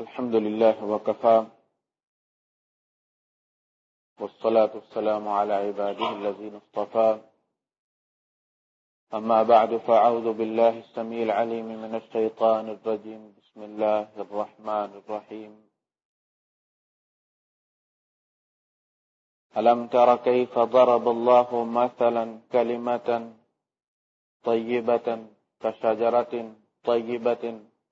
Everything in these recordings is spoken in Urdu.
الحمد لله وكفى والصلاة والسلام على عباده الذين اصطفى. أما بعد، فأعوذ بالله السميع العليم من الشيطان الرجيم. بسم الله الرحمن الرحيم. ألم تر كيف ضرب الله مثلا كلمة طيبة كشجرة طيبة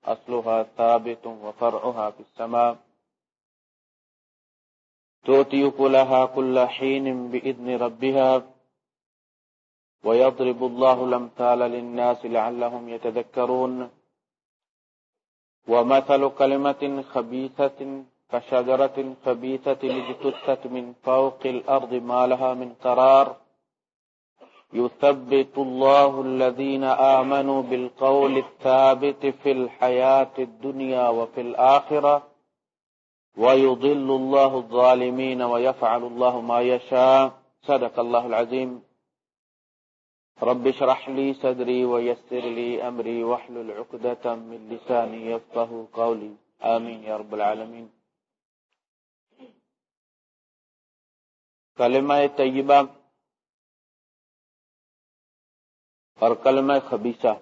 أصلها ثابت وفرعها في السماء. تؤتي كلها كل حين بإذن ربها. ويضرب الله الأمثال للناس لعلهم يتذكرون. ومثل كلمة خبيثة كشجرة خبيثة لجتثت من فوق الأرض ما لها من قرار. يثبت الله الذين آمنوا بالقول الثابت في الحياة الدنيا وفي الآخرة ويضل الله الظالمين ويفعل الله ما يشاء. صدق الله العظيم. رب شرح لي صدري ويسر لي أمري وحل العقدة من لساني يفقه قولي. آمين يا رب العالمين. كلمة طيبة اور کلمہ خبیصہ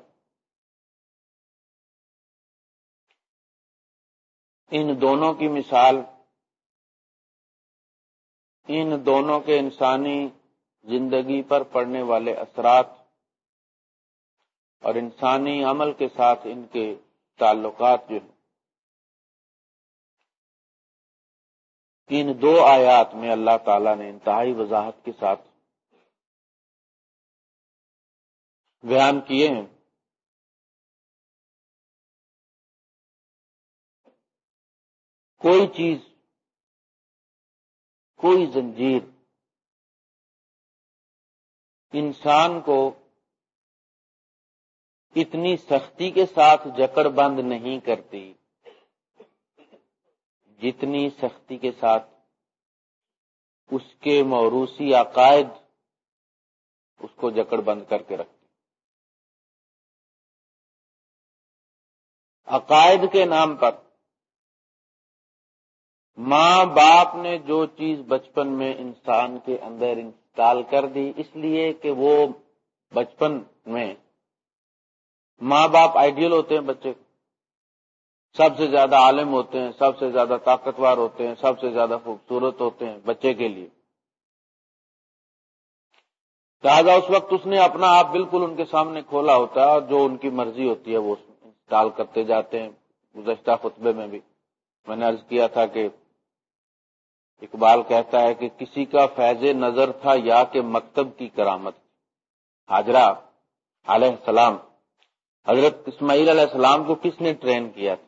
ان دونوں کی مثال، ان دونوں کے انسانی زندگی پر پڑنے والے اثرات اور انسانی عمل کے ساتھ ان کے تعلقات جو ان دو آیات میں اللہ تعالی نے انتہائی وضاحت کے ساتھ بیان کیے ہیں۔ کوئی چیز، کوئی زنجیر انسان کو اتنی سختی کے ساتھ جکڑ بند نہیں کرتی جتنی سختی کے ساتھ اس کے موروثی عقائد اس کو جکڑ بند کر کے رکھتی عقائد کے نام پر۔ ماں باپ نے جو چیز بچپن میں انسان کے اندر انسٹال کر دی، اس لیے کہ وہ بچپن میں ماں باپ آئیڈیل ہوتے ہیں بچے۔ سب سے زیادہ عالم ہوتے ہیں، سب سے زیادہ طاقتور ہوتے ہیں، سب سے زیادہ خوبصورت ہوتے ہیں بچے کے لیے۔ لہٰذا اس وقت اس نے اپنا آپ بالکل ان کے سامنے کھولا ہوتا ہے اور جو ان کی مرضی ہوتی ہے وہ اس میں۔ ٹال کرتے جاتے ہیں، گزشتہ خطبے میں بھی۔ میں نے عرض کیا تھا کہ اقبال کہتا ہے کہ کسی کا فیض نظر تھا یا کہ مکتب کی کرامت۔ حاجرہ علیہ السلام، حضرت اسماعیل علیہ السلام کو کس نے ٹرین کیا تھا؟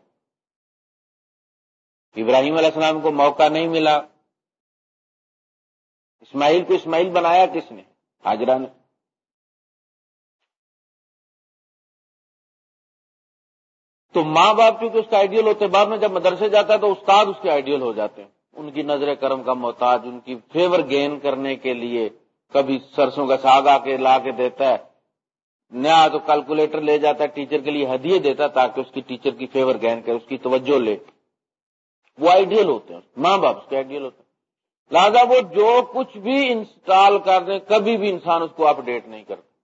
ابراہیم علیہ السلام کو موقع نہیں ملا۔ اسماعیل کو اسماعیل بنایا کس نے؟ حاجرہ نے۔ تو ماں باپ کیونکہ اس کا آئیڈیل ہوتے بعد میں جب مدرسے جاتا ہے تو استاد اس کے آئیڈیل ہو جاتے ہیں۔ ان کی نظر کرم کا محتاج، ان کی فیور گین کرنے کے لیے کبھی سرسوں کا ساگ آ کے لا کے دیتا ہے۔ نیا تو کیلکولیٹر لے جاتا ہے ٹیچر کے لیے ہدیے دیتا تاکہ اس کی ٹیچر کی فیور گین کرے، اس کی توجہ لے۔ وہ آئیڈیل ہوتے ہیں، ماں باپ اس کے آئیڈیل ہوتے ہیں۔ لہٰذا وہ جو کچھ بھی انسٹال کر دیں، کبھی بھی انسان اس کو اپڈیٹ نہیں کرتا۔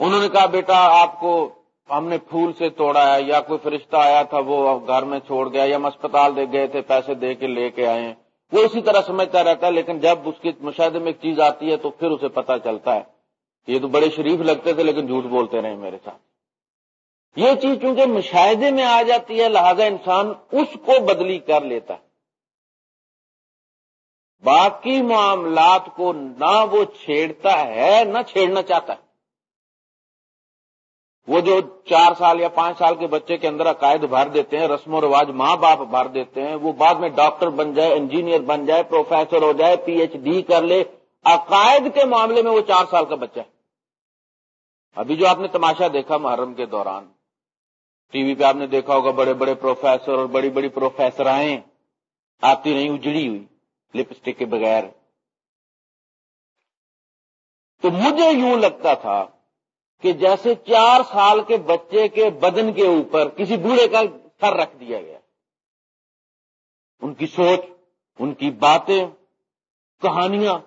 انہوں نے کہا، بیٹا، آپ کو ہم نے پھول سے توڑا ہے یا کوئی فرشتہ آیا تھا، وہ گھر میں چھوڑ گیا یا ہم اسپتال دے گئے تھے، پیسے دے کے لے کے آئے ہیں. وہ اسی طرح سمجھتا رہتا ہے، لیکن جب اس کی مشاہدے میں ایک چیز آتی ہے، تو پھر اسے پتا چلتا ہے. یہ تو بڑے شریف لگتے تھے، لیکن جھوٹ بولتے رہے میرے ساتھ. یہ چیز چونکہ مشاہدے میں آ جاتی ہے، لہذا انسان اس کو بدلی کر لیتا ہے. باقی معاملات کو نہ وہ چھیڑتا ہے، نہ چھیڑنا چاہتا ہے. وہ جو چار سال یا پانچ سال کے بچے کے اندر عقائد بھر دیتے ہیں، رسم و رواج ماں باپ بھر دیتے ہیں، وہ بعد میں ڈاکٹر بن جائے، انجینئر بن جائے، پروفیسر ہو جائے، پی ایچ ڈی کر لے، عقائد کے معاملے میں وہ چار سال کا بچہ ہے۔ ابھی جو آپ نے تماشا دیکھا محرم کے دوران، ٹی وی پہ آپ نے دیکھا ہوگا بڑے بڑے پروفیسر اور بڑی بڑی پروفیسر آئے آتی نہیں اجڑی ہوئی، لپسٹک کے بغیر۔ تو مجھے یوں لگتا تھا کہ جیسے چار سال کے بچے کے بدن کے اوپر کسی بوڑھے کا سر رکھ دیا گیا۔ ان کی سوچ، ان کی باتیں، کہانیاں۔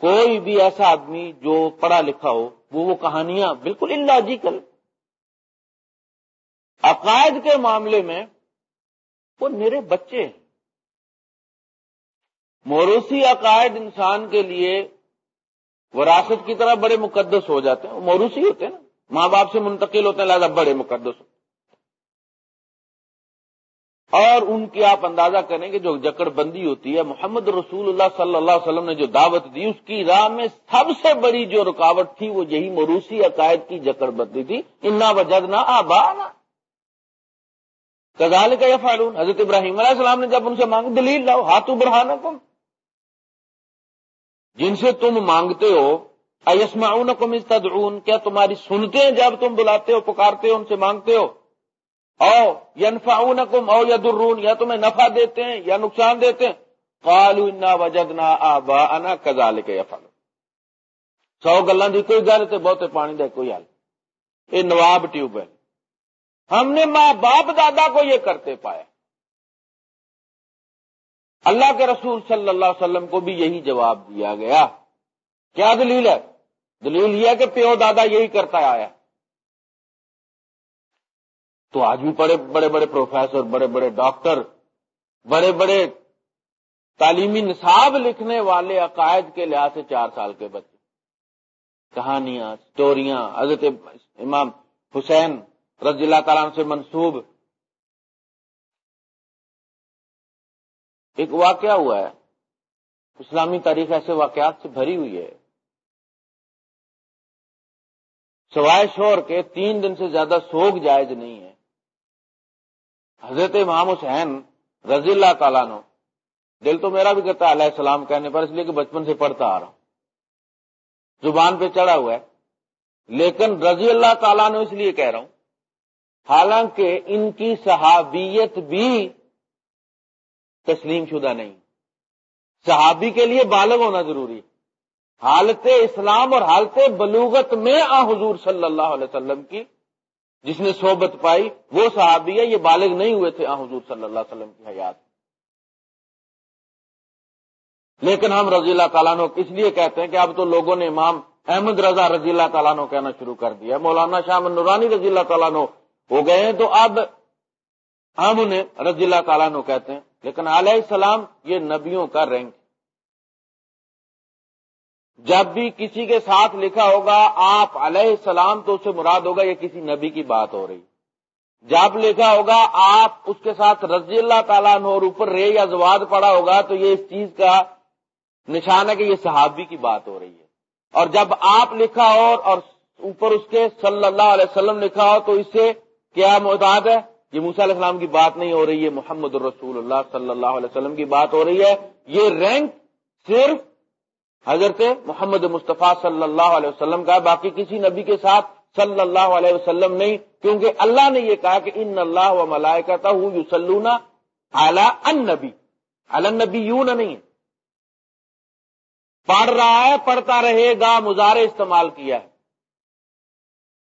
کوئی بھی ایسا آدمی جو پڑھا لکھا ہو، وہ وہ کہانیاں بالکل انلاجیکل عقائد کے معاملے میں وہ میرے بچے ہیں۔ موروثی عقائد انسان کے لیے وراثت کی طرح بڑے مقدس ہو جاتے ہیں، وہ موروثی ہوتے ہیں نا۔ ماں باپ سے منتقل ہوتے ہیں، لہٰذا بڑے مقدس ہوتے ہیں۔ اور ان کی آپ اندازہ کریں کہ جو جکڑ بندی ہوتی ہے، محمد رسول اللہ صلی اللہ علیہ وسلم نے جو دعوت دی، اس کی راہ میں سب سے بڑی جو رکاوٹ تھی، وہ یہی مروسی عقائد کی جکڑ بندی تھی۔ انا وجد نہ آبا کزال کا یہ فالون حضرت ابراہیم علیہ السلام نے جب ان سے مانگ دلیل لاؤ ہاتھ ابرہانا کم جن سے تم مانگتے ہو ایسماؤن کم استدعون کیا تمہاری سنتے ہیں جب تم بلاتے ہو، پکارتے ہو، ان سے مانگتے ہو؟ او، ینفعونکم او یدرون، یا تمہیں نفع دیتے ہیں یا نقصان دیتے ہیں؟ قالو انا وجدنا آباءنا کذالک یفعل سو گلاں دی کوئی گل تے بہتے پانی دے کوئی حل اے نواب ٹیوب ہے۔ ہم نے ماں باپ دادا کو یہ کرتے پایا۔ اللہ کے رسول صلی اللہ علیہ وسلم کو بھی یہی جواب دیا گیا۔ کیا دلیل ہے؟ دلیل یہ ہے کہ پیو دادا یہی کرتا آیا۔ تو آج بھی بڑے بڑے بڑے پروفیسر، بڑے بڑے ڈاکٹر، بڑے بڑے تعلیمی نصاب لکھنے والے عقائد کے لحاظ سے چار سال کے بچے۔ کہانیاں، سٹوریاں، حضرت امام حسین رضی اللہ تعالیٰ سے منسوب ایک واقعہ ہوا ہے۔ اسلامی تاریخ ایسے واقعات سے بھری ہوئی ہے۔ سوائے شور کے تین دن سے زیادہ سوگ جائز نہیں ہے۔ حضرت امام حسین رضی اللہ تعالیٰ نو دل تو میرا بھی کرتا ہے علیہ السلام کہنے پر، اس لیے کہ بچپن سے پڑھتا آ رہا ہوں۔ زبان پہ چڑھا ہوا ہے۔ لیکن رضی اللہ تعالیٰ نے اس لیے کہہ رہا ہوں، حالانکہ ان کی صحابیت بھی تسلیم شدہ نہیں۔ صحابی کے لیے بالغ ہونا ضروری ہے۔ حالت اسلام اور حالت بلوغت میں آ حضور صلی اللہ علیہ وسلم کی جس نے صحبت پائی، وہ صحابی ہے یہ بالغ نہیں ہوئے تھے آ حضور صلی اللہ علیہ وسلم کی حیات۔ لیکن ہم رضی اللہ تعالیٰ نے اس لیے کہتے ہیں کہ اب تو لوگوں نے امام احمد رضا رضی اللہ تعالیٰ نے کہنا شروع کر دیا۔ مولانا شاہ نورانی رضی اللہ تعالیٰ نے ہو گئے ہیں، تو اب ہم انہیں رضی اللہ تعالیٰ نے کہتے ہیں۔ لیکن علیہ السلام یہ نبیوں کا رینک جب بھی کسی کے ساتھ لکھا ہوگا آپ علیہ السلام تو اس سے مراد ہوگا یہ کسی نبی کی بات ہو رہی۔ جب لکھا ہوگا آپ اس کے ساتھ رضی اللہ تعالیٰ اور اوپر رے یا زواد پڑا ہوگا تو یہ اس چیز کا نشان ہے کہ یہ صحابی کی بات ہو رہی ہے۔ اور جب آپ لکھا ہو اور اوپر اس کے صلی اللہ علیہ وسلم لکھا ہو تو اس سے کیا محتاط ہے؟ یہ موسیٰ علیہ السلام کی بات نہیں ہو رہی ہے، محمد الرسول اللہ صلی اللہ علیہ وسلم کی بات ہو رہی ہے۔ یہ رینک صرف حضرت محمد مصطفیٰ صلی اللہ علیہ وسلم کا باقی کسی نبی کے ساتھ صلی اللہ علیہ وسلم نہیں۔ کیونکہ اللہ نے یہ کہا کہ ان اللہ و ملائے کا تھا اعلی ان نبی النبی یوں نہیں۔ پڑھ رہا ہے، پڑھتا رہے گا مظاہرے استعمال کیا ہے۔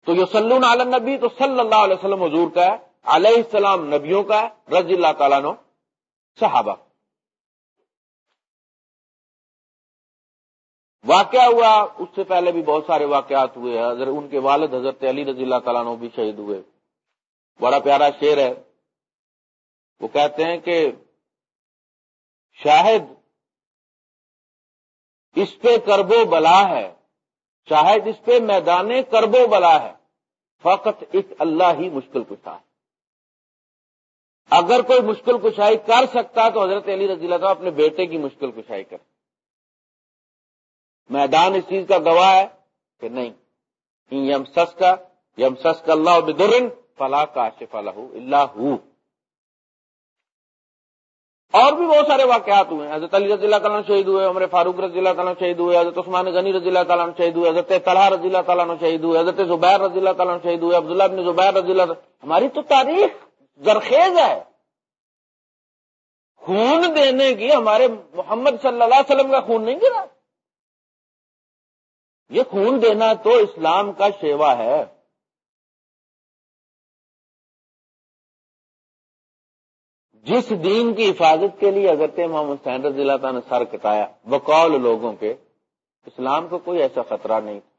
تو یہ سلون عالم نبی تو صلی اللہ علیہ وسلم حضور کا ہے۔ علیہ السلام نبیوں کا ہے رضی اللہ تعالیٰ نو صحابہ۔ واقعہ ہوا، اس سے پہلے بھی بہت سارے واقعات ہوئے حضرت، ان کے والد حضرت علی رضی اللہ تعالیٰ بھی شہید ہوئے۔ بڑا پیارا شعر ہے۔ وہ کہتے ہیں کہ شاہد اس پہ کربو بلا ہے۔ شاہد اس پہ میدان کربو بلا ہے۔ فقط ایک اللہ ہی مشکل کشا ہے۔ اگر کوئی مشکل کشائی کر سکتا تو حضرت علی رضی اللہ اپنے بیٹے کی مشکل کشائی کر میدان اس چیز کا گواہ ہے کہ نہیں۔ یم سس کا یم سس کا اللہ بدرن فلاح کا شف اللہ اور بھی بہت سارے واقعات ہوئے حضرت علی رضی اللہ تعالیٰ شہید ہوئے، عمر فاروق رضی اللہ تعالیٰ شہید ہوئے، حضرت عثمان غنی رضی اللہ تعالیٰ شہید ہوئے، حضرت طلحہ رضی اللہ تعالیٰ شہید ہوئے، حضرت زبیر رضی اللہ تعالیٰ شہید ہوئے، عبداللہ بن زبیر رضی اللہ ہماری تو تاریخ زرخیز ہے۔ خون دینے کی ہمارے محمد صلی اللہ علیہ وسلم کا خون نہیں گرا۔ یہ خون دینا تو اسلام کا شیوا ہے۔ جس دین کی حفاظت کے لیے اگر محمد سینڈر ضلع نے سر کٹایا بقول لوگوں کے، اسلام کو کوئی ایسا خطرہ نہیں تھا۔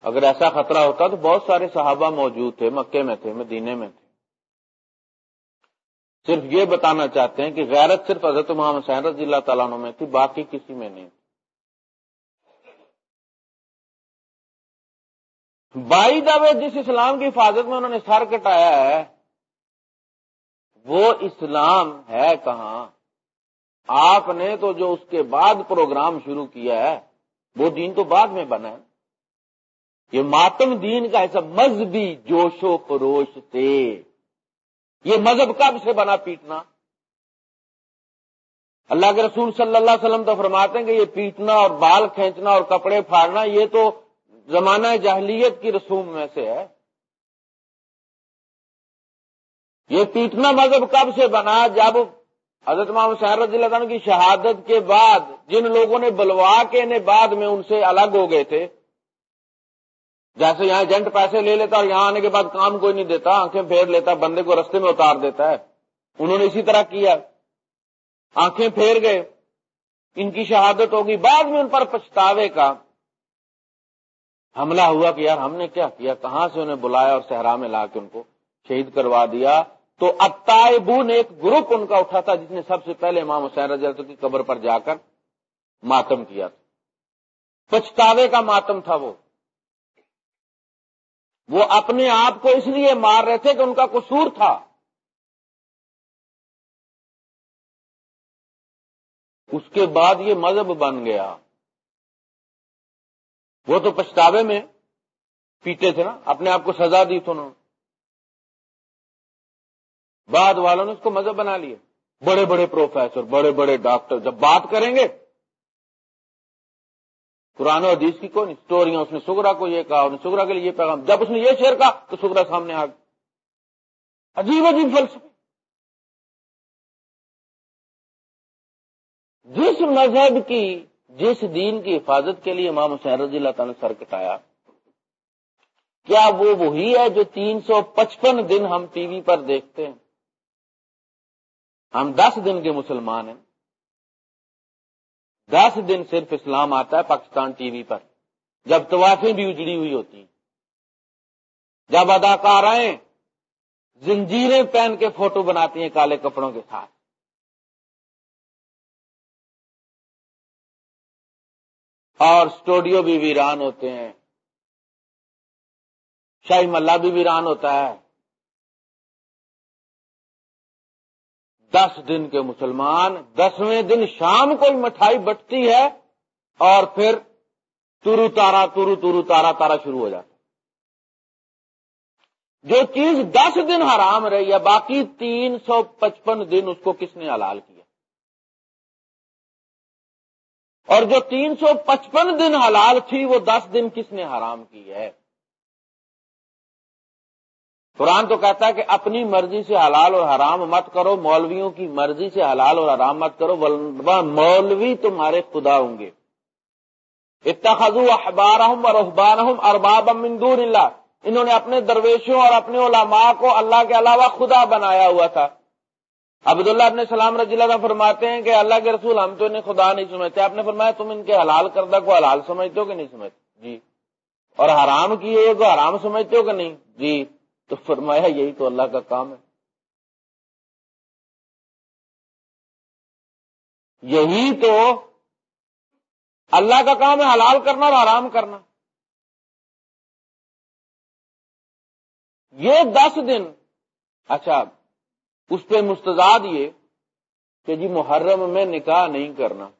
اگر ایسا خطرہ ہوتا تو بہت سارے صحابہ موجود تھے، مکے میں تھے، مدینے میں تھے۔ صرف یہ بتانا چاہتے ہیں کہ غیرت صرف حضرت محمد حسین رضی اللہ تعالیٰ میں تھی، باقی کسی میں نہیں۔ بائی دعوے جس اسلام کی حفاظت میں انہوں نے سر کٹایا ہے، وہ اسلام ہے کہاں؟ آپ نے تو جو اس کے بعد پروگرام شروع کیا ہے، وہ دین تو بعد میں بنا ہے۔ یہ ماتم دین کا ایسا مذہبی جوش و خروش تھے۔ یہ مذہب کب سے بنا پیٹنا؟ اللہ کے رسول صلی اللہ علیہ وسلم تو فرماتے ہیں کہ یہ پیٹنا اور بال کھینچنا اور کپڑے پھاڑنا یہ تو زمانہ جاہلیت کی رسوم میں سے ہے۔ یہ پیٹنا مذہب کب سے بنا؟ جب حضرت محمد شہر رضی اللہ عنہ کی شہادت کے بعد جن لوگوں نے بلوا کے انہیں بعد میں ان سے الگ ہو گئے تھے جیسے یہاں ایجنٹ پیسے لے لیتا اور یہاں آنے کے بعد کام کوئی نہیں دیتا، آنکھیں پھیر لیتا، بندے کو رستے میں اتار دیتا ہے۔ انہوں نے اسی طرح کیا۔ آنکھیں پھیر گئے۔ ان کی شہادت ہوگی۔ بعد میں ان پر پچھتاوے کا حملہ ہوا کہ یار ہم نے کیا کیا؟ کہاں سے انہیں بلایا اور صحرا میں لا کے ان کو شہید کروا دیا؟ تو اتائبون ایک گروپ ان کا اٹھا تھا جس نے سب سے پہلے امام حسین رضی اللہ کی قبر پر جا کر ماتم کیا تھا۔ پچھتاوے کا ماتم تھا وہ۔ وہ اپنے آپ کو اس لیے مار رہے تھے کہ ان کا قصور تھا۔ اس کے بعد یہ مذہب بن گیا۔ وہ تو پچھتاوے میں پیٹے تھے نا، اپنے آپ کو سزا دی تھی انہوں بعد والوں نے اس کو مذہب بنا لیا۔ بڑے بڑے پروفیسر، بڑے بڑے ڈاکٹر، جب بات کریں گے قرآن و حدیث کی کون اسٹوریاں اس نے سگرا کو یہ کہا سگرا کے لیے یہ پیغام، جب اس نے یہ شعر کہا تو سگرا سامنے آ گیا۔ عجیب عجیب فلسفے جس مذہب کی، جس دین کی حفاظت کے لیے امام حسین رضی اللہ تعالی نے سر کٹایا، کیا وہ وہی ہے جو تین سو پچپن دن ہم ٹی وی پر دیکھتے ہیں؟ ہم دس دن کے مسلمان ہیں۔ دس دن صرف اسلام آتا ہے پاکستان ٹی وی پر۔ جب توافیں بھی اجڑی ہوئی ہوتی ہیں۔ جب اداکار زنجیریں پہن کے فوٹو بناتی ہیں کالے کپڑوں کے ساتھ۔ اور اسٹوڈیو بھی ویران ہوتے ہیں۔ شاہی ملہ بھی ویران ہوتا ہے۔ دس دن کے مسلمان، دسویں دن شام کو مٹھائی بٹتی ہے اور پھر ترو تارا، ترو ترو تارا تارا شروع ہو جاتا جو چیز دس دن حرام رہی ہے، باقی تین سو پچپن دن اس کو کس نے حلال کیا؟ اور جو تین سو پچپن دن حلال تھی، وہ دس دن کس نے حرام کی ہے؟ قرآن تو کہتا ہے کہ اپنی مرضی سے حلال اور حرام مت کرو، مولویوں کی مرضی سے حلال اور حرام مت کرو مولوی تمہارے خدا ہوں گے۔ اتخذو احبار اور احبان ارباب دون اللہ۔ انہوں نے اپنے درویشوں اور اپنے علماء کو اللہ کے علاوہ خدا بنایا ہوا تھا۔ عبداللہ اپنے سلام رضی اللہ فرماتے ہیں کہ اللہ کے رسول، ہم تو انہیں خدا نہیں سمجھتے۔ آپ نے فرمایا، تم ان کے حلال کردہ کو حلال سمجھتے ہو کہ نہیں سمجھتے؟ جی۔ اور حرام کیے کو حرام سمجھتے ہو کہ نہیں؟ جی۔ تو فرمایا یہی تو اللہ کا کام ہے۔ یہی تو اللہ کا کام ہے حلال کرنا اور آرام کرنا۔ یہ دس دن اچھا اس پہ مستضاد یہ کہ جی محرم میں نکاح نہیں کرنا۔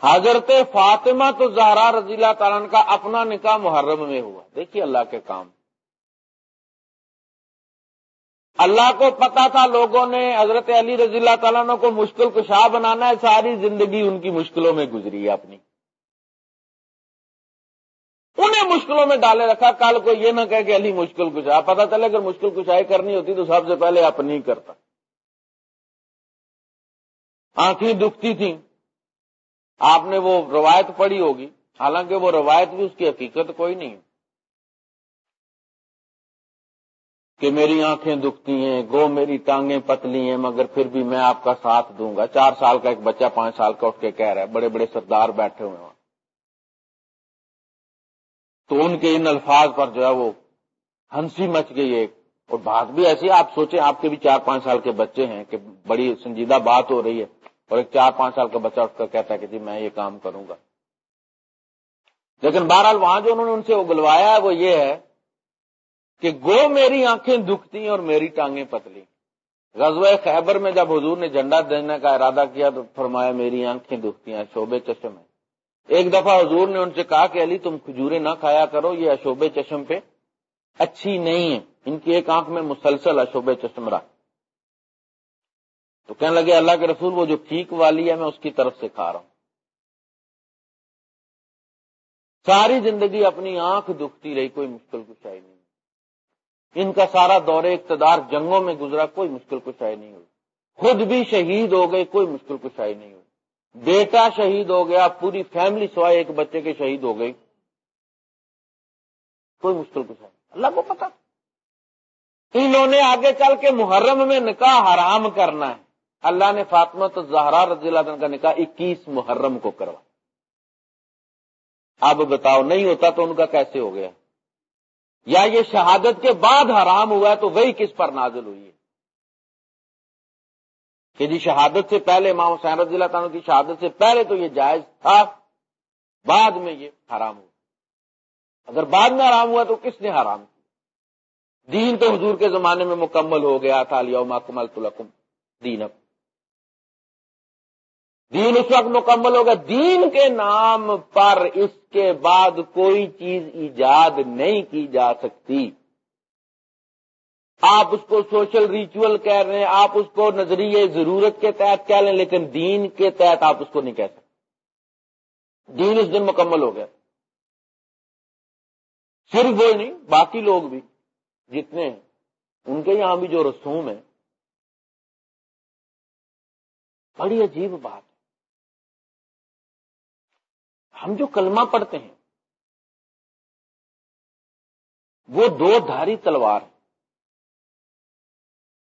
حضرت فاطمہ تو زہرا رضی اللہ تعالیٰ کا اپنا نکاح محرم میں ہوا۔ دیکھیے اللہ کے کام۔ اللہ کو پتا تھا لوگوں نے حضرت علی رضی اللہ تعالیٰ کو مشکل کشا بنانا ہے، ساری زندگی ان کی مشکلوں میں گزری ہے اپنی۔ انہیں مشکلوں میں ڈالے رکھا۔ کل کو یہ نہ کہ علی مشکل کشا۔ پتا چلے اگر مشکل کشائی کرنی ہوتی تو سب سے پہلے اپنی کرتا۔ آنکھیں دکھتی تھیں۔ آپ نے وہ روایت پڑھی ہوگی، حالانکہ وہ روایت بھی اس کی حقیقت کوئی نہیں کہ میری آنکھیں دکھتی ہیں، گو میری ٹانگیں پتلی ہیں، مگر پھر بھی میں آپ کا ساتھ دوں گا۔ چار سال کا ایک بچہ پانچ سال کا اٹھ کے کہہ رہا ہے، بڑے بڑے سردار بیٹھے ہوئے وہاں۔ تو ان کے ان الفاظ پر جو ہے وہ ہنسی مچ گئی ایک۔ اور بات بھی ایسی، آپ سوچیں، آپ کے بھی چار پانچ سال کے بچے ہیں کہ بڑی سنجیدہ بات ہو رہی ہے۔ اور ایک چار پانچ سال کا بچہ اٹھ کر کہتا ہے کہ جی میں یہ کام کروں گا۔ لیکن بہرحال وہاں جو انہوں نے ان سے اگلوایا ہے وہ یہ ہے کہ گو میری آنکھیں دکھتی ہیں اور میری ٹانگیں پتلی غزوہ خیبر میں جب حضور نے جھنڈا دینے کا ارادہ کیا تو فرمایا میری آنکھیں دکھتی ہیں شعبے چشم ہے ایک دفعہ حضور نے ان سے کہا کہ علی تم کھجورے نہ کھایا کرو، یہ اشوبے چشم پہ اچھی نہیں ہے ان کی ایک آنکھ میں مسلسل اشوبے چشم رہا۔ تو کہنے لگے اللہ کے رسول وہ جو ٹھیک والی ہے میں اس کی طرف سے کھا رہا ہوں۔ ساری زندگی اپنی آنکھ دکھتی رہی، کوئی مشکل کشائی نہیں ان کا سارا دور اقتدار جنگوں میں گزرا، کوئی مشکل کشائی نہیں ہوئی۔ خود بھی شہید ہو گئے، کوئی مشکل کشائی نہیں ہوئی۔ بیٹا شہید ہو گیا، پوری فیملی سوائے ایک بچے کے شہید ہو گئی۔ کوئی مشکل کشائی اللہ کو پتا انہوں نے آگے چل کے محرم میں نکاح حرام کرنا ہے۔ اللہ نے فاطمہ تو زہرا رضی اللہ عنہ کا نکاح اکیس محرم کو کروا۔ اب بتاؤ نہیں ہوتا تو ان کا کیسے ہو گیا؟ یا یہ شہادت کے بعد حرام ہوا ہے تو وہی کس پر نازل ہوئی ہے؟ کہ جی شہادت سے پہلے ماں حسین رضی اللہ تعالیٰ کی شہادت سے پہلے تو یہ جائز تھا، بعد میں یہ حرام ہوا۔ اگر بعد میں حرام ہوا تو کس نے حرام کیا؟ دین تو حضور کے زمانے میں مکمل ہو گیا تھا کمل تلکم دین اب دین اس وقت مکمل ہوگا دین کے نام پر اس کے بعد کوئی چیز ایجاد نہیں کی جا سکتی۔ آپ اس کو سوشل ریچول کہہ رہے ہیں، آپ اس کو نظریے ضرورت کے تحت کہہ لیں، لیکن دین کے تحت آپ اس کو نہیں کہہ سکتے۔ دین اس دن مکمل ہو گیا۔ صرف وہ نہیں، باقی لوگ بھی، جتنے ہیں، ان کے یہاں بھی جو رسوم ہیں۔ بڑی عجیب بات۔ ہم جو کلمہ پڑھتے ہیں، وہ دو دھاری تلوار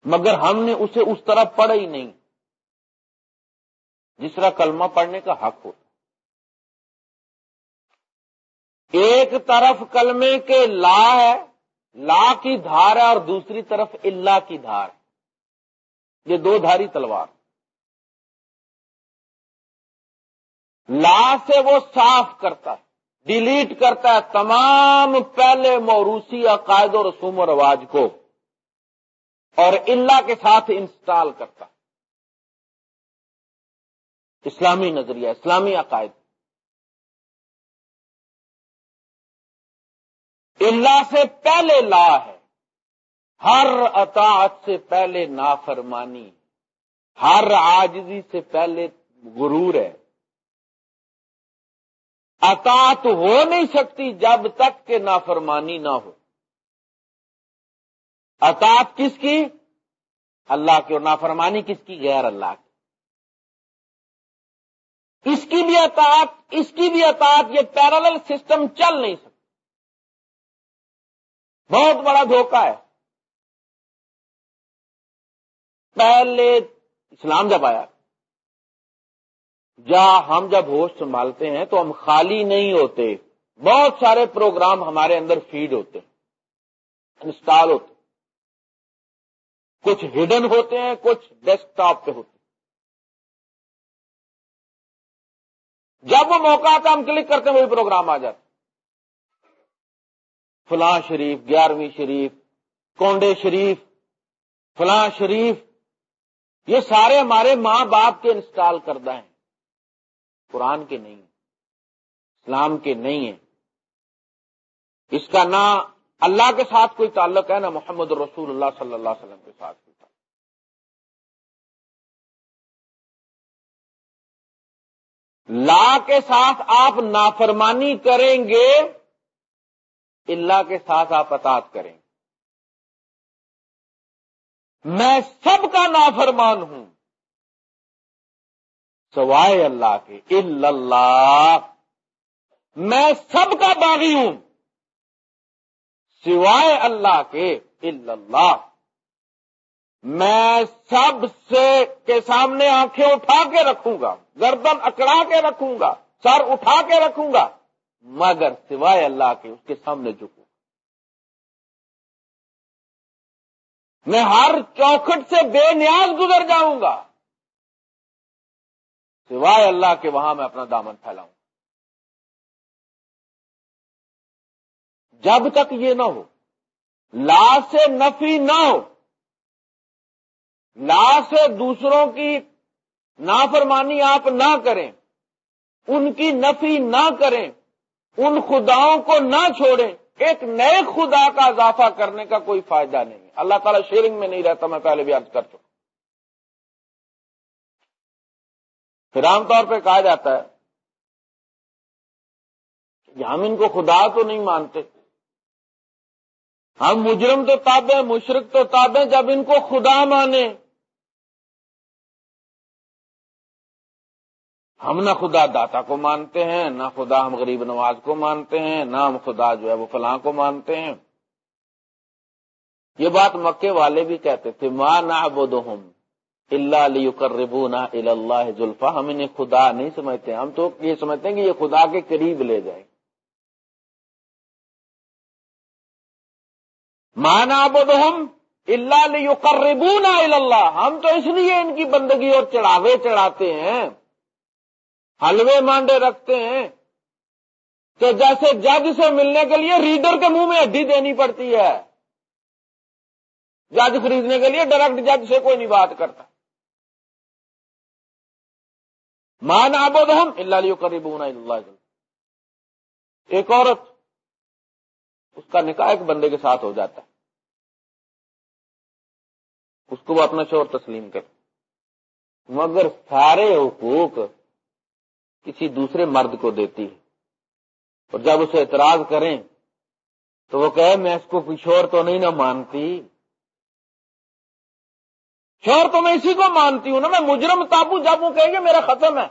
مگر ہم نے اسے اس طرح پڑھا ہی نہیں، جس طرح کلمہ پڑھنے کا حق ہوتا۔ ایک طرف کلمے کے لا ہے، لا کی دھار ہے اور دوسری طرف اللہ کی دھار۔ ہے یہ دو دھاری تلوار۔ لا سے وہ صاف کرتا ہے، ڈیلیٹ کرتا ہے تمام پہلے موروسی عقائد و رسوم و رواج کو، اور اللہ کے ساتھ انسٹال کرتا ہے۔ اسلامی نظریہ، اسلامی عقائد۔ اللہ سے پہلے لا ہے۔ ہر اطاعت سے پہلے نافرمانی، ہر آجزی سے پہلے غرور ہے۔ اطاعت ہو نہیں سکتی جب تک کہ نافرمانی نہ ہو۔ اطاعت کس کی؟ اللہ کی، اور نافرمانی کس کی؟ غیر اللہ کی۔ اس کی بھی اطاعت، اس کی بھی اطاعت، یہ پیرل سسٹم چل نہیں سکتا بہت بڑا دھوکہ ہے۔ پہلے اسلام جب آیا جہاں ہم جب ہوش سنبھالتے ہیں تو ہم خالی نہیں ہوتے بہت سارے پروگرام ہمارے اندر فیڈ ہوتے ہیں، انسٹال ہوتے کچھ ہڈن ہوتے ہیں، کچھ ڈیسک ٹاپ پہ ہوتے ہیں۔ جب وہ موقع آتا، ہم کلک کرتے ہیں، وہی پروگرام آ جاتا۔ فلاں شریف، گیارہویں شریف، کونڈے شریف، فلاں شریف، یہ سارے ہمارے ماں باپ کے انسٹال کردہ ہیں۔ قرآن کے نہیں اسلام کے نہیں ہیں۔ اس کا نہ اللہ کے ساتھ کوئی تعلق ہے، نہ محمد رسول اللہ صلی اللہ علیہ وسلم کے ساتھ کوئی تعلق۔ لا کے ساتھ آپ نافرمانی کریں گے، اللہ کے ساتھ آپ اطاعت کریں گے۔ میں سب کا نافرمان ہوں۔ سوائے اللہ کے، اللہ۔ میں سب کا باغی ہوں۔ سوائے اللہ کے، اللہ۔ میں سب سے کے سامنے آنکھیں اٹھا کے رکھوں گا، گردن اکڑا کے رکھوں گا، سر اٹھا کے رکھوں گا، مگر سوائے اللہ کے، اس کے سامنے جھکوں میں ہر چوکھٹ سے بے نیاز گزر جاؤں گا۔ سوائے اللہ کے وہاں میں اپنا دامن پھیلاؤں۔ جب تک یہ نہ ہو، لا سے نفی نہ ہو، لا سے دوسروں کی نافرمانی آپ نہ کریں، ان کی نفی نہ کریں، ان خداؤں کو نہ چھوڑیں، ایک نئے خدا کا اضافہ کرنے کا کوئی فائدہ نہیں۔ اللہ تعالیٰ شیئرنگ میں نہیں رہتا، میں پہلے بھی عرض کر چکا پھر عام طور پہ کہا جاتا ہے کہ ہم ان کو خدا تو نہیں مانتے۔ ہم مجرم تو تابے مشرق تو تابے جب ان کو خدا مانے۔ ہم نہ خدا داتا کو مانتے ہیں، نہ خدا ہم غریب نواز کو مانتے ہیں، نہ ہم خدا جو ہے وہ فلاں کو مانتے ہیں۔ یہ بات مکے والے بھی کہتے تھے ماں نہ بو ہم اللہ علی کر اللہ ذلفا ہم انہیں خدا نہیں سمجھتے۔ ہم تو یہ سمجھتے ہیں کہ یہ خدا کے قریب لے جائیں۔ ماں نہ بو ہم اللہ علی کر اللہ ہم تو اس لیے ان کی بندگی اور چڑھاوے چڑھاتے ہیں۔ حلوے مانڈے رکھتے ہیں۔ تو جیسے جج سے ملنے کے لیے ریڈر کے منہ میں ہڈی دینی پڑتی ہے۔ جج خریدنے کے لیے ڈائریکٹ جج سے کوئی نہیں بات کرتا۔ مان آبود ہم اللہ قریب ایک عورت، اس کا نکاح ایک بندے کے ساتھ ہو جاتا ہے۔ اس کو وہ اپنا شور تسلیم کر مگر سارے حقوق کسی دوسرے مرد کو دیتی ہے۔ اور جب اسے اعتراض کریں تو وہ کہے، میں اس کو کوئی شور تو نہیں نہ مانتی۔ شور تو میں اسی کو مانتی ہوں نا، میں مجرم تابو جب وہ کہیں گے میرا ختم ہے۔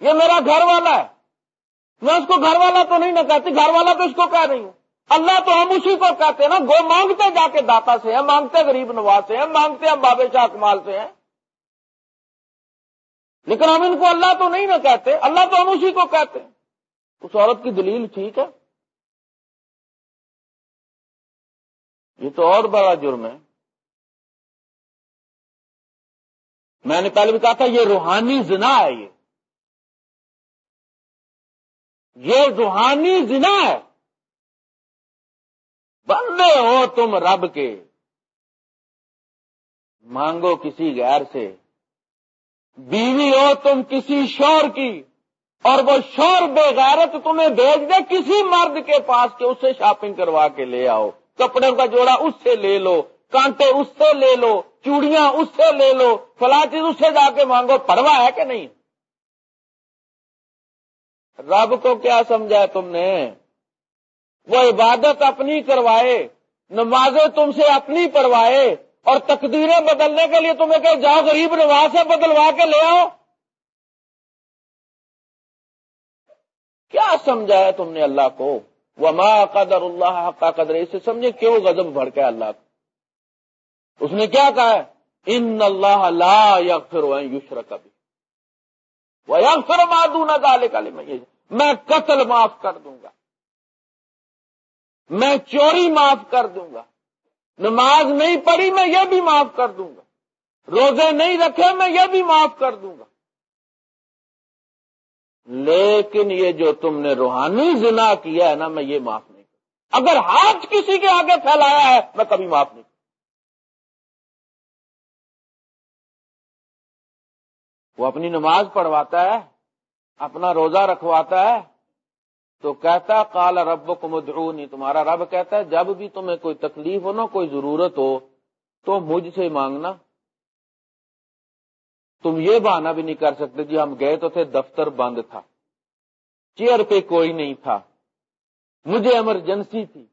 یہ میرا گھر والا ہے۔ میں اس کو گھر والا تو نہیں نہ کہتی، گھر والا تو اس کو کہہ رہی ہوں۔ اللہ تو ہم اسی کو کہتے ہیں نا، گو مانگتے جا کے داتا سے ہیں، مانگتے غریب نواز سے ہیں، مانگتے ہم بابے شاہ کمال سے ہیں۔ لیکن ہم ان کو اللہ تو نہیں نہ کہتے، اللہ تو ہم اسی کو کہتے ہیں۔ اس عورت کی دلیل ٹھیک ہے؟ یہ تو اور بڑا جرم ہے۔ میں نے پہلے بھی کہا تھا، یہ روحانی زنا ہے یہ۔ یہ روحانی زنا ہے۔ بندے ہو تم رب کے۔ مانگو کسی غیر سے۔ بیوی ہو تم کسی شور کی۔ اور وہ شور بے غیرت تمہیں بھیج دے، کسی مرد کے پاس کے اسے شاپنگ کروا کے لے آؤ۔ کپڑے کا جوڑا اس سے لے لو۔ کانٹے اس سے لے لو، چوڑیاں اس سے لے لو، فلاں چیز اس سے جا کے مانگو پروا ہے کہ نہیں؟ رب کو کیا سمجھا تم نے؟ وہ عبادت اپنی کروائے، نمازیں تم سے اپنی پروائے، اور تقدیریں بدلنے کے لیے تمہیں کہ جاؤ غریب نواز سے بدلوا کے لے آؤ۔ کیا سمجھا ہے تم نے اللہ کو؟ وہ قدر اللہ کا قدر، اسے سمجھے کیوں غضب بڑھ کے اللہ کو؟ اس نے کیا کہا ہے؟ ان اللہ لا یغفر یوشر کبھی وہ یغفر مادو نہ ڈالے کالے میں قتل معاف کر دوں گا۔ میں چوری معاف کر دوں گا۔ نماز نہیں پڑھی میں یہ بھی معاف کر دوں گا۔ روزے نہیں رکھے میں یہ بھی معاف کر دوں گا۔ لیکن یہ جو تم نے روحانی زنا کیا ہے نا، میں یہ معاف نہیں کروں۔ اگر ہاتھ کسی کے آگے پھیلایا ہے، میں کبھی معاف نہیں وہ اپنی نماز پڑھواتا ہے، اپنا روزہ رکھواتا ہے، تو کہتا کال رب کو تمہارا رب کہتا ہے، جب بھی تمہیں کوئی تکلیف ہو نا، کوئی ضرورت ہو، تو مجھ سے مانگنا۔ تم یہ بہانا بھی نہیں کر سکتے جی ہم گئے تو تھے، دفتر بند تھا۔ چیئر پہ کوئی نہیں تھا۔ مجھے ایمرجنسی تھی۔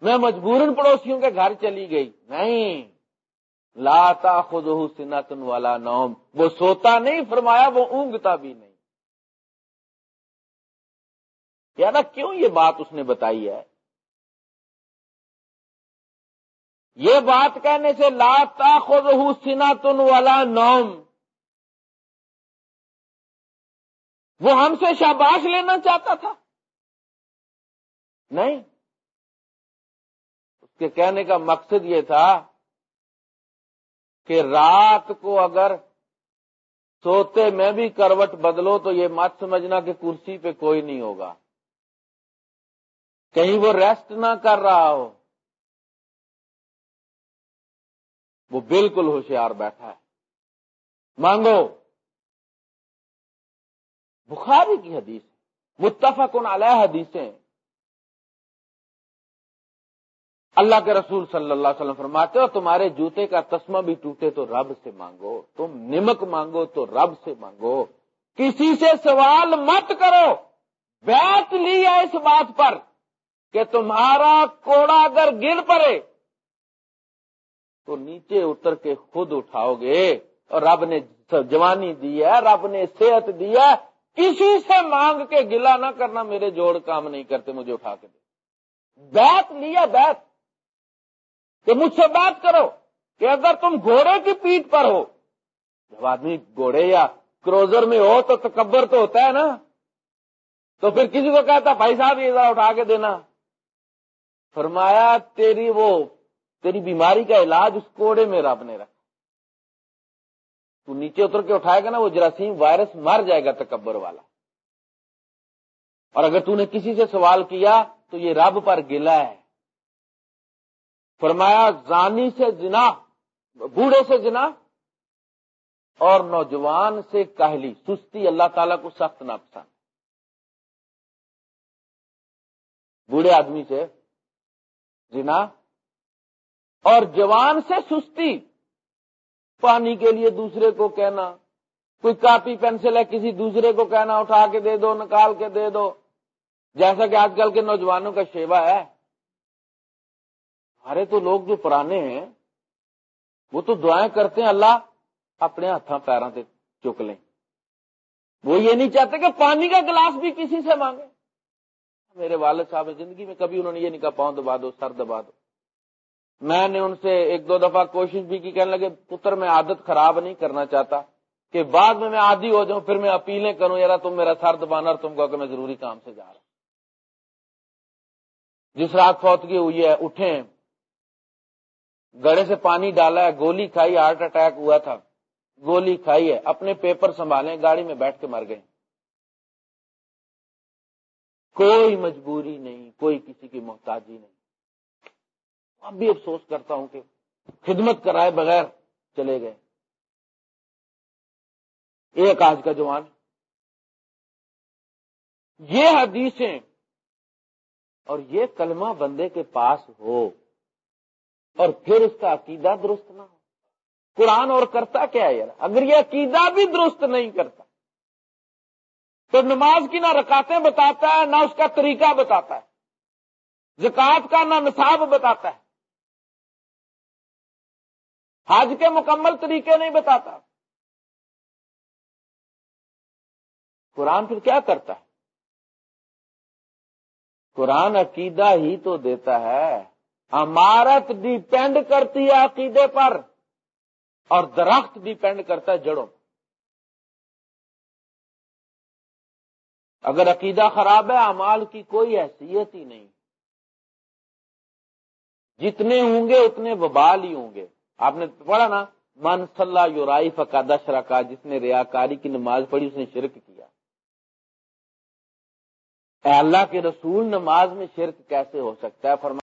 میں مجبوراً پڑوسیوں کے گھر چلی گئی۔ نہیں۔ لاتا خود سنتن والا نوم۔ وہ سوتا نہیں، فرمایا وہ اونگتا بھی نہیں۔ یار کیوں یہ بات اس نے بتائی ہے؟ یہ بات کہنے سے لاتا خود سنتن والا نوم۔ وہ ہم سے شاباش لینا چاہتا تھا۔ نہیں۔ اس کے کہنے کا مقصد یہ تھا کہ رات کو اگر سوتے میں بھی کروٹ بدلو تو یہ مت سمجھنا کہ کرسی پہ کوئی نہیں ہوگا۔ کہیں وہ ریسٹ نہ کر رہا ہو۔ وہ بالکل ہوشیار بیٹھا ہے۔ مانگو۔ بخاری کی حدیث متفق علیہ حدیثیں اللہ کے رسول صلی اللہ علیہ وسلم فرماتے ہو تمہارے جوتے کا تسمہ بھی ٹوٹے تو رب سے مانگو، تم نمک مانگو تو رب سے مانگو، کسی سے سوال مت کرو، بیت لی ہے اس بات پر کہ تمہارا کوڑا اگر گر پڑے تو نیچے اتر کے خود اٹھاؤ گے، اور رب نے جوانی دی ہے، رب نے صحت دی ہے، کسی سے مانگ کے گلا نہ کرنا میرے جوڑ کام نہیں کرتے مجھے اٹھا کے دے. بیت لیا بیت کہ مجھ سے بات کرو کہ اگر تم گھوڑے کی پیٹ پر ہو۔ جب آدمی گھوڑے یا کروزر میں ہو تو تکبر تو ہوتا ہے نا۔ تو پھر کسی کو کہتا بھائی صاحب، یہ ذرا اٹھا کے دینا۔ فرمایا، تیری وہ، تیری بیماری کا علاج اس کوڑے میں رب نے رکھا۔ تو نیچے اتر کے اٹھائے گا نا، وہ جراثیم وائرس مر جائے گا تکبر والا۔ اور اگر تو نے کسی سے سوال کیا، تو یہ رب پر گلا ہے۔ فرمایا، زانی سے جنا بوڑھے سے جنا اور نوجوان سے کہلی، سستی، اللہ تعالی کو سخت نہ پسند بوڑھے آدمی سے جنا اور جوان سے سستی، پانی کے لیے دوسرے کو کہنا، کوئی کاپی پینسل ہے، کسی دوسرے کو کہنا، اٹھا کے دے دو، نکال کے دے دو۔ جیسا کہ آج کل کے نوجوانوں کا شیوا ہے ہمارے تو لوگ جو پرانے ہیں، وہ تو دعائیں کرتے ہیں، اللہ اپنے ہاتھوں پیروں سے چک لیں۔ وہ یہ نہیں چاہتے کہ پانی کا گلاس بھی کسی سے مانگے۔ میرے والد صاحب زندگی میں کبھی انہوں نے یہ نہیں کہا، پاؤں دبا دو، سر دبا دو۔ میں نے ان سے ایک دو دفعہ کوشش بھی کی، کہنے لگے، پتر میں عادت خراب نہیں کرنا چاہتا کہ بعد میں میں عادی ہو جاؤں، پھر میں اپیلیں کروں یار تم میرا سر دبانا اور تم کو کہ میں ضروری کام سے جا رہا ہوں۔ جس رات فوتگی ہوئی ہے، اٹھے گڑے سے پانی ڈالا ہے، گولی کھائی، ہارٹ اٹیک ہوا تھا۔ گولی کھائی ہے، اپنے پیپر سنبھالے گاڑی میں بیٹھ کے مر گئے۔ کوئی مجبوری نہیں، کوئی کسی کی محتاجی نہیں۔ اب بھی افسوس کرتا ہوں کہ خدمت کرائے بغیر چلے گئے۔ ایک آج کا جوان۔ یہ حدیثیں اور یہ کلمہ بندے کے پاس ہو۔ اور پھر اس کا عقیدہ درست نہ ہو۔ قرآن اور کرتا کیا ہے یار؟ اگر یہ عقیدہ بھی درست نہیں کرتا، تو نماز کی نہ رکاتیں بتاتا ہے، نہ اس کا طریقہ بتاتا ہے زکات کا نہ نصاب بتاتا ہے۔ حج کے مکمل طریقے نہیں بتاتا۔ قرآن پھر کیا کرتا ہے؟ قرآن عقیدہ ہی تو دیتا ہے۔ عمارت ڈیپینڈ کرتی ہے عقیدے پر اور درخت ڈیپینڈ کرتا ہے جڑوں اگر عقیدہ خراب ہے امال کی کوئی حیثیت ہی نہیں۔ جتنے ہوں گے اتنے وبال ہی ہوں گے۔ آپ نے پڑھا نا، من صلاح یورائی فقادہ شرکا جس نے ریاکاری کی نماز پڑھی، اس نے شرک کیا۔ اے اللہ کے رسول، نماز میں شرک کیسے ہو سکتا ہے؟ فرما